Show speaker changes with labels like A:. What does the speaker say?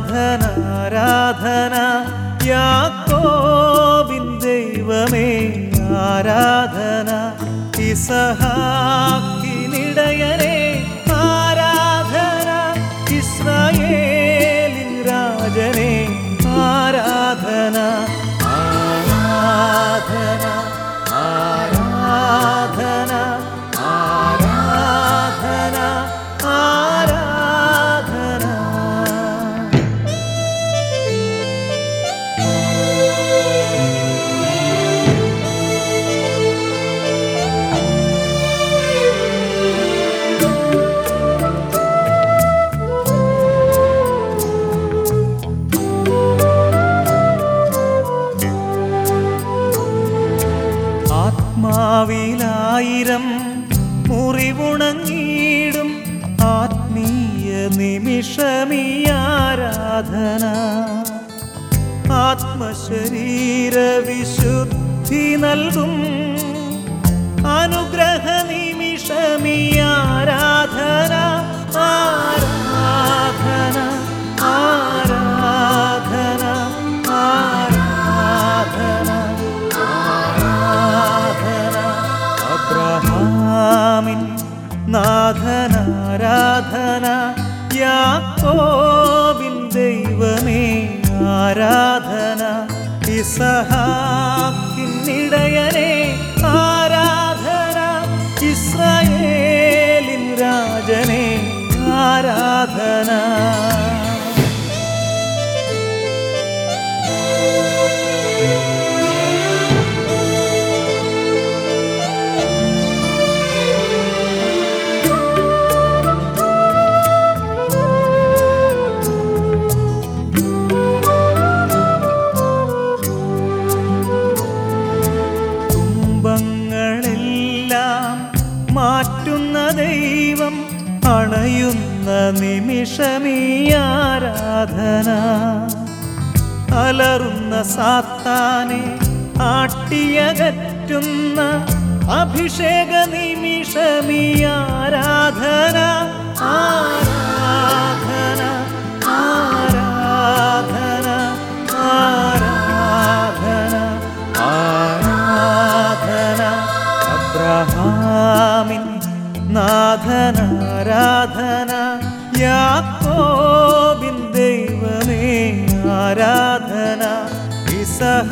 A: നാഥനാരാധന യാക്കോബിൻ ദൈവമേ ആരാധന ഇസഹാക്കിനിടയനെ ആത്മാവിലായിരം മുറിവുണങ്ങിയിടും ആത്മീയ നിമിഷമീ ആരാധന ആത്മശരീര വിശുദ്ധി നൽകും അനുഗ്രഹ നിമിഷമീ ആരാധന യാക്കോബിൻ ദൈവമേ ആരാധന ഇസഹാക്കിനിടയനെ ആരാധന ഇസ്രായേലിൻ രാജനെ ആരാധന നിമിഷമീ ആരാധന അലറുന്ന സാത്താനെ ആട്ടിയകറ്റുന്ന അഭിഷേക നിമിഷമീ യാക്കോബിൻ ദൈവമേ ആരാധന ഇസഹ